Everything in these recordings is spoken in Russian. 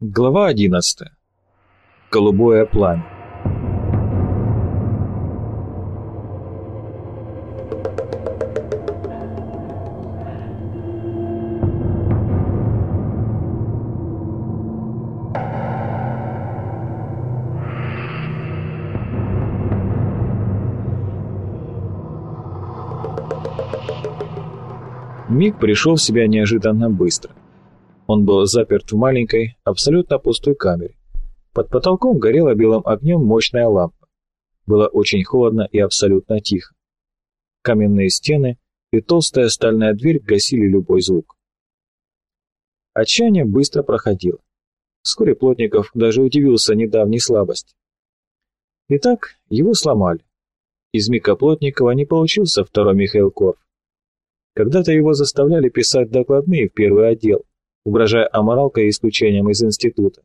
Глава 11. Голубое пламя. Миг пришел в себя неожиданно быстро. Он был заперт в маленькой, абсолютно пустой камере. Под потолком горела белым огнем мощная лампа. Было очень холодно и абсолютно тихо. Каменные стены и толстая стальная дверь гасили любой звук. Отчаяние быстро проходило. Вскоре Плотников даже удивился недавней слабости. Итак, его сломали. Из Мика Плотникова не получился второй Михаил Корф. Когда-то его заставляли писать докладные в первый отдел, угрожая аморалкой и исключением из института.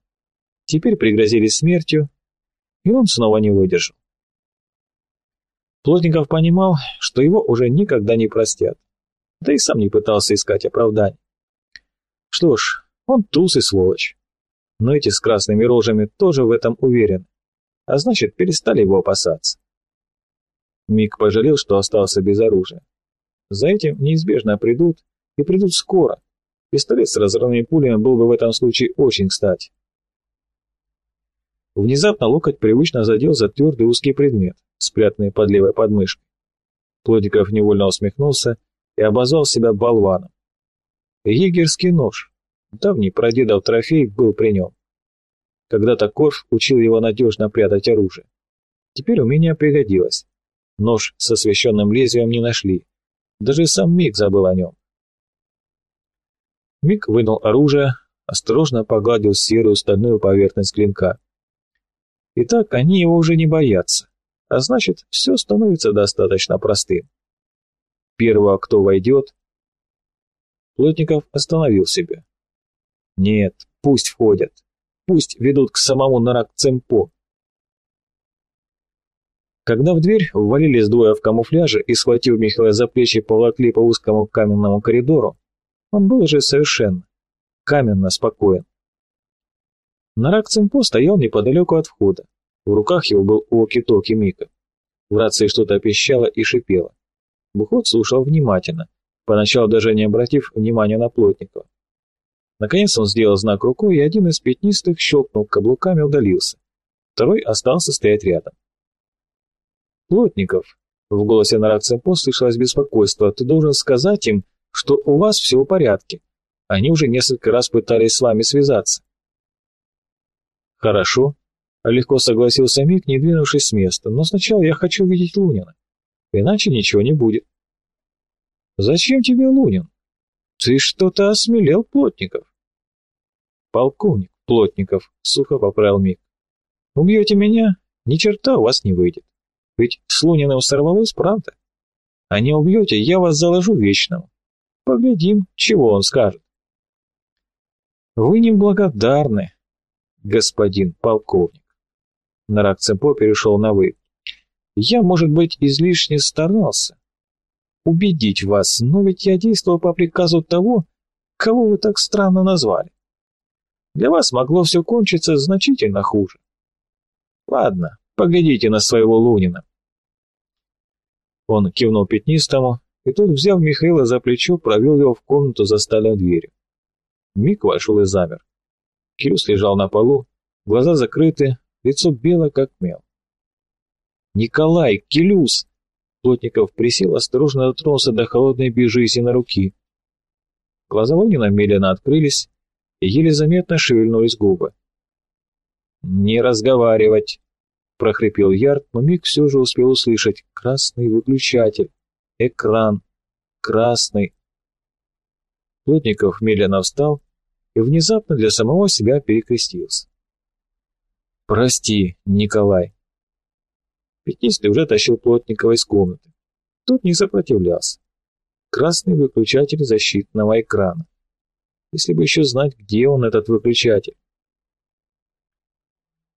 Теперь пригрозили смертью, и он снова не выдержал. Плотников понимал, что его уже никогда не простят, да и сам не пытался искать оправданий. Что ж, он туз и сволочь. Но эти с красными рожами тоже в этом уверены, а значит, перестали его опасаться. Мик пожалел, что остался без оружия. За этим неизбежно придут, и придут скоро, Пистолет с разрывными пулями был бы в этом случае очень кстати. Внезапно локоть привычно задел за твердый узкий предмет, спрятанный под левой подмышкой. Плотников невольно усмехнулся и обозвал себя болваном. Егерский нож, давний прадедов трофей, был при нем. Когда-то Корф учил его надежно прятать оружие. Теперь умение пригодилось. Нож с освещенным лезвием не нашли. Даже сам Миг забыл о нем. Мик вынул оружие, осторожно погладил серую стальную поверхность клинка. Итак, они его уже не боятся, а значит, все становится достаточно простым. Первого, кто войдет... Плотников остановил себя. Нет, пусть входят, пусть ведут к самому Нарак-Цемпо. Когда в дверь ввалились двое в камуфляже и, схватив Михаила за плечи, поволокли по узкому каменному коридору, он был уже совершенно каменно спокоен. Нарак Цимпо стоял неподалеку от входа. В руках его был оки-токи Мика. В рации что-то пищало и шипело. Бухот слушал внимательно, поначалу даже не обратив внимания на Плотникова. Наконец он сделал знак рукой, и один из пятнистых щелкнул каблуками и удалился. Второй остался стоять рядом. «Плотников», — в голосе Нарак Цимпо слышалось беспокойство, — «ты должен сказать им, что у вас все в порядке. Они уже несколько раз пытались с вами связаться. Хорошо, легко согласился Мик, не двинувшись с места, но сначала я хочу видеть Лунина. Иначе ничего не будет. Зачем тебе Лунин? Ты что-то осмелел, Плотников. Полковник Плотников, сухо поправил Мик. Убьете меня, ни черта у вас не выйдет. Ведь с Луниным сорвалось, правда? А не убьете, я вас заложу вечному. Поглядим, чего он скажет. Вы неблагодарны, господин полковник. Нарак Цемпо перешел на «вы». Я, может быть, излишне старался убедить вас, но ведь я действовал по приказу того, кого вы так странно назвали. Для вас могло все кончиться значительно хуже. Ладно, поглядите на своего Лунина. Он кивнул пятнистому, и тут, взяв Михаила за плечо, провел его в комнату за стальной дверью. Мик вошел и замер. Кирюс лежал на полу, глаза закрыты, лицо белое, как мел. «Николай, Келюс!» Плотников присел, осторожно дотронулся до холодной безжизненной руки. Глаза Лунина медленно открылись, и еле заметно шевельнулись губы. «Не разговаривать!» — прохрипел Ярд, но Мик все же успел услышать «красный выключатель». Экран. Красный. Плотников медленно встал и внезапно для самого себя перекрестился. «Прости, Николай». Пятнистый уже тащил Плотникова из комнаты. Тот не сопротивлялся. Красный выключатель защитного экрана. Если бы еще знать, где он, этот выключатель.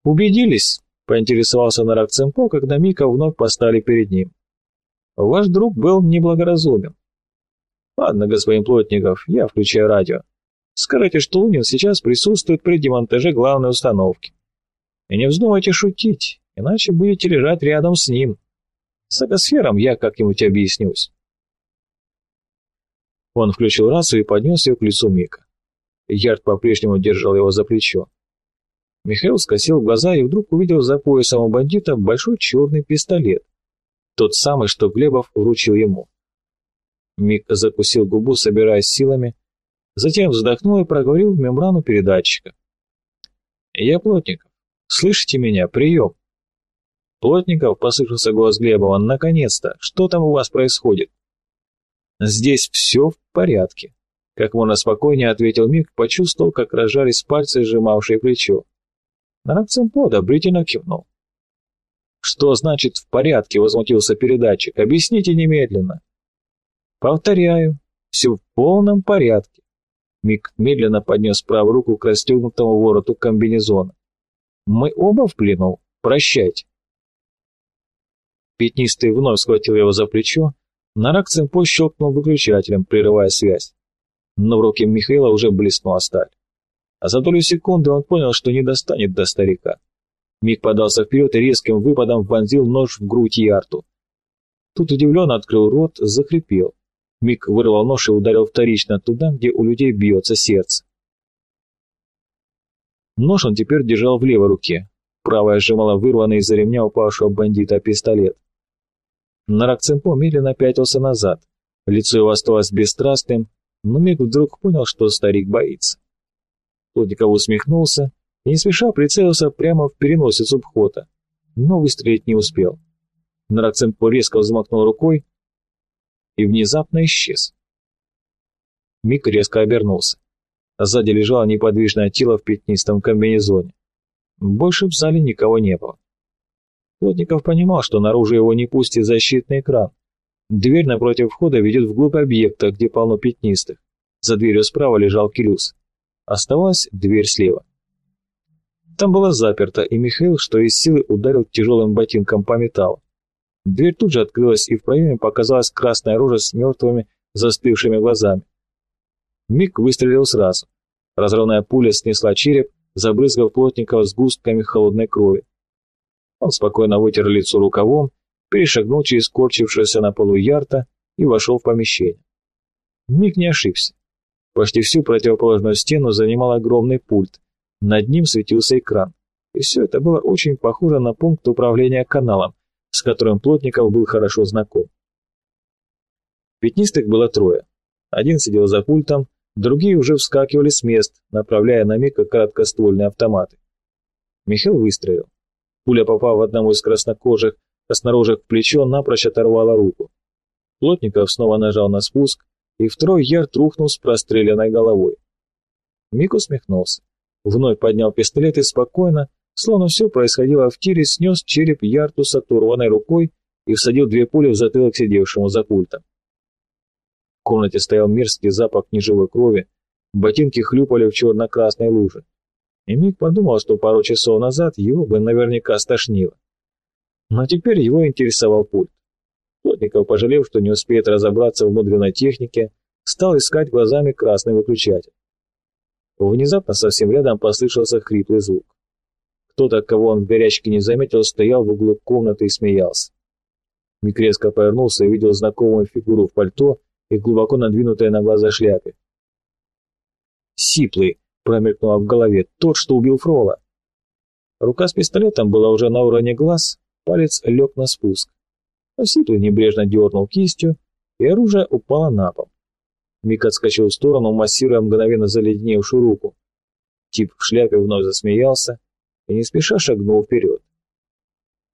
«Убедились?» — поинтересовался Нарак Цемпо, когда Мика вновь поставили перед ним. Ваш друг был неблагоразумен. Ладно, господин Плотников, я включаю радио. Скажите, что Лунин сейчас присутствует при демонтаже главной установки. И не вздумайте шутить, иначе будете лежать рядом с ним. С агосфером я как-нибудь объяснюсь. Он включил рацию и поднес ее к лицу Мика. Ярд по-прежнему держал его за плечо. Михаил скосил глаза и вдруг увидел за поясом у бандита большой черный пистолет. Тот самый, что Глебов вручил ему. Мик закусил губу, собираясь силами, затем вздохнул и проговорил в мембрану передатчика. «Я Плотников. Слышите меня? Прием!» «Плотников», — послышался голос Глебова, — «наконец-то! Что там у вас происходит?» «Здесь все в порядке», — как можно спокойнее ответил Мик, почувствовал, как разжались пальцы, сжимавшие плечо. Наракцемпо одобрительно кивнул. «Что значит «в порядке»?» — возмутился передатчик. «Объясните немедленно». «Повторяю, все в полном порядке». Мик медленно поднес правую руку к расстегнутому вороту комбинезона. «Мы оба в плену. Прощайте». Пятнистый вновь схватил его за плечо, Наракцемпо щелкнул выключателем, прерывая связь. Но в руке Михаила уже блеснула сталь. А за долю секунды он понял, что не достанет до старика. Миг подался вперед и резким выпадом вонзил нож в грудь Ярту. Тут удивленно открыл рот, захрипел. Миг вырвал нож и ударил вторично туда, где у людей бьется сердце. Нож он теперь держал в левой руке. Правая сжимала вырванный из-за ремня упавшего бандита пистолет. Наракцемпо медленно пятился назад. Лицо его осталось бесстрастным, но Миг вдруг понял, что старик боится. Плотников усмехнулся и не спеша прицелился прямо в переносицу Бхота, но выстрелить не успел. Наракцемпо резко взмахнул рукой и внезапно исчез. Мик резко обернулся. Сзади лежало неподвижное тело в пятнистом комбинезоне. Больше в зале никого не было. Плотников понимал, что наружу его не пустит защитный экран. Дверь напротив входа ведет вглубь объекта, где полно пятнистых. За дверью справа лежал Келюс. Оставалась дверь слева. Там была заперта, и Михаил, что из силы, ударил тяжелым ботинком по металлу. Дверь тут же открылась, и в проеме показалась красная рожа с мертвыми, застывшими глазами. Мик выстрелил сразу. Разрывная пуля снесла череп, забрызгав плотникова сгустками холодной крови. Он спокойно вытер лицо рукавом, перешагнул через корчившегося на полу ярта и вошел в помещение. Мик не ошибся. Почти всю противоположную стену занимал огромный пульт. Над ним светился экран. И все это было очень похоже на пункт управления каналом, с которым Плотников был хорошо знаком. Пятнистых было трое. Один сидел за пультом, другие уже вскакивали с мест, направляя на Мика короткоствольные автоматы. Михаил выстрелил. Пуля, попав в одному из краснокожих, краснорожих в плечо, напрочь оторвала руку. Плотников снова нажал на спуск, и второй ярд рухнул с простреленной головой. Мик усмехнулся, вновь поднял пистолет и спокойно, словно все происходило в тире, снес череп ярту с оторванной рукой и всадил две пули в затылок сидевшему за пультом. В комнате стоял мерзкий запах неживой крови, ботинки хлюпали в черно-красной луже. И Мик подумал, что пару часов назад его бы наверняка стошнило. Но теперь его интересовал пульт. Плотников, пожалев, что не успеет разобраться в внутренней технике, стал искать глазами красный выключатель. Внезапно совсем рядом послышался хриплый звук. Кто-то, кого он в горячке не заметил, стоял в углу комнаты и смеялся. Мик резко повернулся и увидел знакомую фигуру в пальто и глубоко надвинутой на глаза шляпе. «Сиплый!» — промелькнуло в голове. «Тот, что убил Фрола!» Рука с пистолетом была уже на уровне глаз, палец лег на спуск. Осиплый небрежно дернул кистью, и оружие упало на пол. Мик отскочил в сторону, массируя мгновенно заледеневшую руку. Тип в шляпе вновь засмеялся и не спеша шагнул вперед.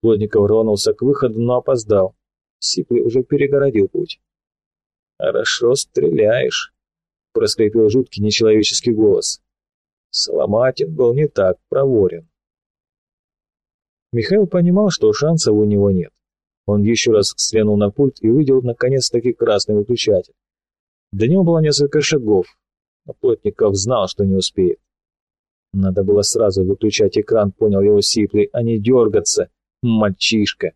Плотников рванулся к выходу, но опоздал. Сиплый уже перегородил путь. «Хорошо стреляешь», — проскрипел жуткий нечеловеческий голос. Соломатин был не так проворен. Михаил понимал, что шансов у него нет. Он еще раз взглянул на пульт и увидел наконец-таки красный выключатель. До него было несколько шагов, но Плотников знал, что не успеет. Надо было сразу выключать экран, понял его Сиплый, а не дергаться, мальчишка.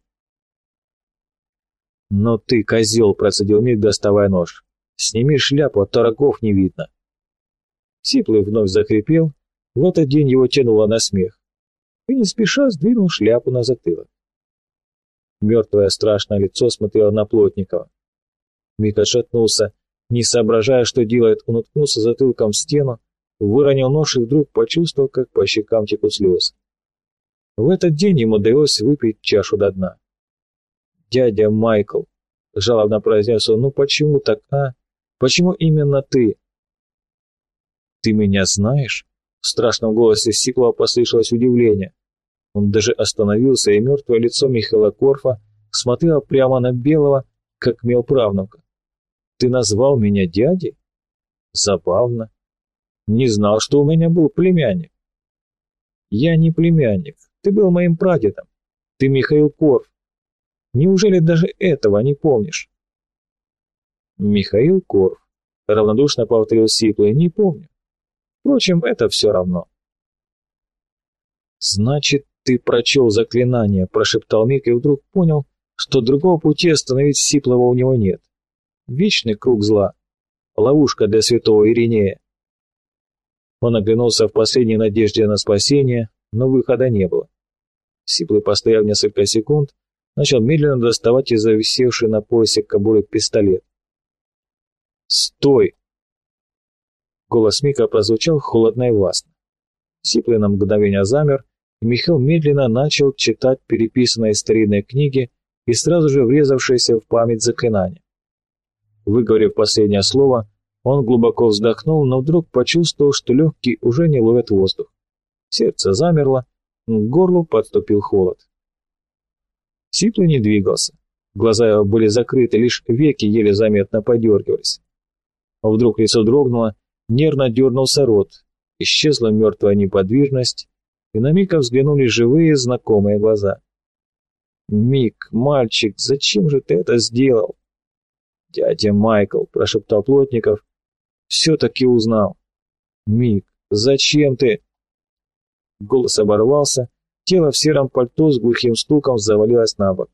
«Но ты, козел!» — процедил Миг, доставая нож. «Сними шляпу, а тороков не видно». Сиплый вновь захрипел, в этот день его тянуло на смех, и не спеша сдвинул шляпу на затылок. Мертвое страшное лицо смотрело на Плотникова. Мик отшатнулся, не соображая, что делает, он уткнулся затылком в стену, выронил нож и вдруг почувствовал, как по щекам текут слезы. В этот день ему довелось выпить чашу до дна. «Дядя Майкл», — жалобно произнес он, — «ну почему так, а? Почему именно ты?» «Ты меня знаешь?» В страшном голосе Сиклова послышалось удивление. Он даже остановился, и мертвое лицо Михаила Корфа смотрело прямо на Белого, как мел правнука. «Ты назвал меня дядей?» «Забавно. Не знал, что у меня был племянник». «Я не племянник. Ты был моим прадедом. Ты Михаил Корф. Неужели даже этого не помнишь? Михаил Корф. Равнодушно повторил Сиплый. Не помню. Впрочем, это все равно. Значит, ты прочел заклинание, прошептал Мик и вдруг понял, что другого пути остановить Сиплого у него нет. Вечный круг зла. Ловушка для святого Иринея. Он оглянулся в последней надежде на спасение, но выхода не было. Сиплый, постояв несколько секунд, начал медленно доставать из зависевшей на поясе кобуры пистолет. «Стой!» Голос Мика прозвучал холодно и властно. Сиплый на мгновение замер, и Михаил медленно начал читать переписанные старинные книги и сразу же врезавшиеся в память заклинания. Выговорив последнее слово, он глубоко вздохнул, но вдруг почувствовал, что легкие уже не ловят воздух. Сердце замерло, к горлу подступил холод. Сиплый не двигался. Глаза его были закрыты, лишь веки еле заметно подергивались. Вдруг лицо дрогнуло, нервно дернулся рот, исчезла мертвая неподвижность, и на Мика взглянули живые знакомые глаза. «Мик, мальчик, зачем же ты это сделал?» «Дядя Майкл», — прошептал Плотников, — «все-таки узнал». «Мик, зачем ты?» Голос оборвался, тело в сером пальто с глухим стуком завалилось на бок.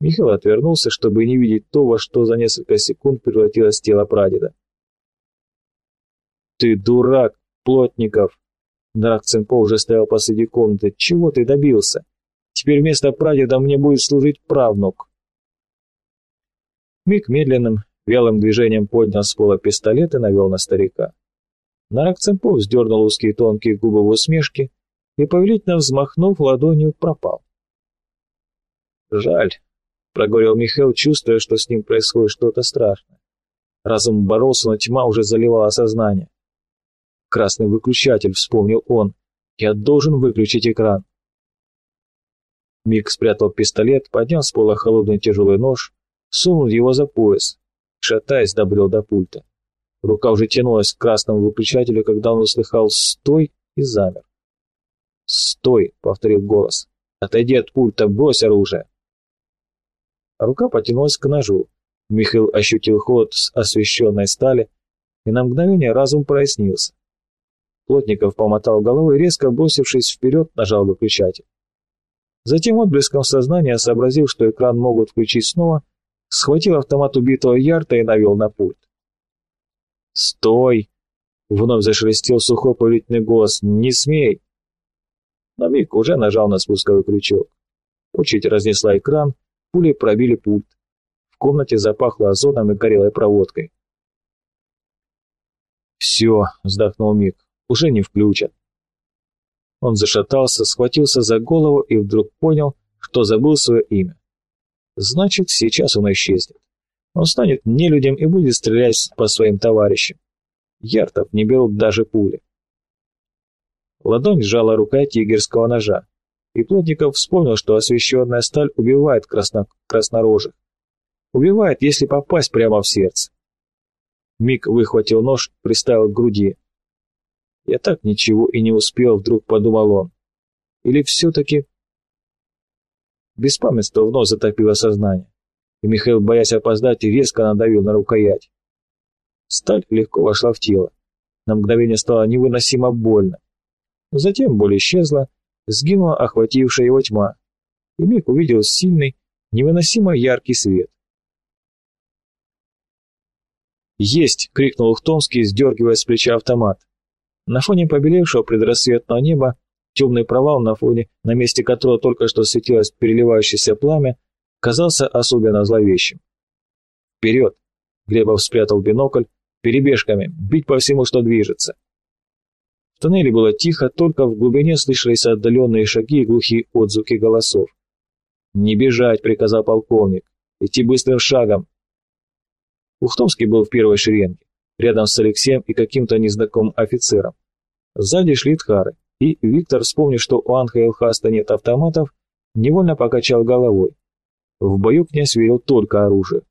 Михаил отвернулся, чтобы не видеть то, во что за несколько секунд превратилось тело прадеда. «Ты дурак, Плотников!» Драк уже стоял посреди комнаты. «Чего ты добился? Теперь вместо прадеда мне будет служить правнук!» Миг медленным, вялым движением поднял с пола пистолет и навел на старика. Нарак Цемпов вздернул узкие тонкие губы в усмешке и, повелительно взмахнув ладонью, пропал. «Жаль», — проговорил Михаил, чувствуя, что с ним происходит что-то страшное. Разум боролся, но тьма уже заливала сознание. «Красный выключатель», — вспомнил он. «Я должен выключить экран». Мик спрятал пистолет, поднял с пола холодный тяжелый нож, сунул его за пояс, шатаясь, добрел до пульта. Рука уже тянулась к красному выключателю, когда он услыхал «стой» и замер. «Стой!» — повторил голос. «Отойди от пульта, брось оружие!» Рука потянулась к ножу. Михаил ощутил холод с освещенной стали, и на мгновение разум прояснился. Плотников помотал головой и, резко бросившись вперед, нажал выключатель. Затем отблеском сознания, сообразив, что экран могут включить снова, схватил автомат убитого Ярта и навел на пульт. «Стой!» — вновь зашелестел сухой повелительный голос. «Не смей!» Но Мик уже нажал на спусковой крючок. Очередь разнесла экран, пули пробили пульт. В комнате запахло озоном и горелой проводкой. «Все», — вздохнул Мик, — «уже не включат». Он зашатался, схватился за голову и вдруг понял, что забыл свое имя. Значит, сейчас он исчезнет. Он станет нелюдем и будет стрелять по своим товарищам. Яртов не берут даже пули. Ладонь сжала рука тигерского ножа, и Плотников вспомнил, что освещенная сталь убивает красно... краснорожих. Убивает, если попасть прямо в сердце. Мик выхватил нож, приставил к груди. «Я так ничего и не успел», — вдруг подумал он. «Или все-таки...» Беспамятство вновь затопило сознание и Михаил, боясь опоздать, резко надавил на рукоять. Сталь легко вошла в тело. На мгновение стало невыносимо больно. Но затем боль исчезла, сгинула охватившая его тьма, и Мик увидел сильный, невыносимо яркий свет. «Есть!» — крикнул Ухтомский, сдергивая с плеча автомат. На фоне побелевшего предрассветного неба темный провал, на фоне, на месте которого только что светилось переливающееся пламя, казался особенно зловещим. «Вперед!» — Глебов спрятал бинокль, перебежками, бить по всему, что движется. В тоннеле было тихо, только в глубине слышались отдаленные шаги и глухие отзвуки голосов. «Не бежать!» — приказал полковник. «Идти быстрым шагом!» Ухтомский был в первой шеренге, рядом с Алексеем и каким-то незнакомым офицером. Сзади шли Тхары, и Виктор, вспомнив, что у Анха и нет автоматов, невольно покачал головой. В бою князь верил только оружию.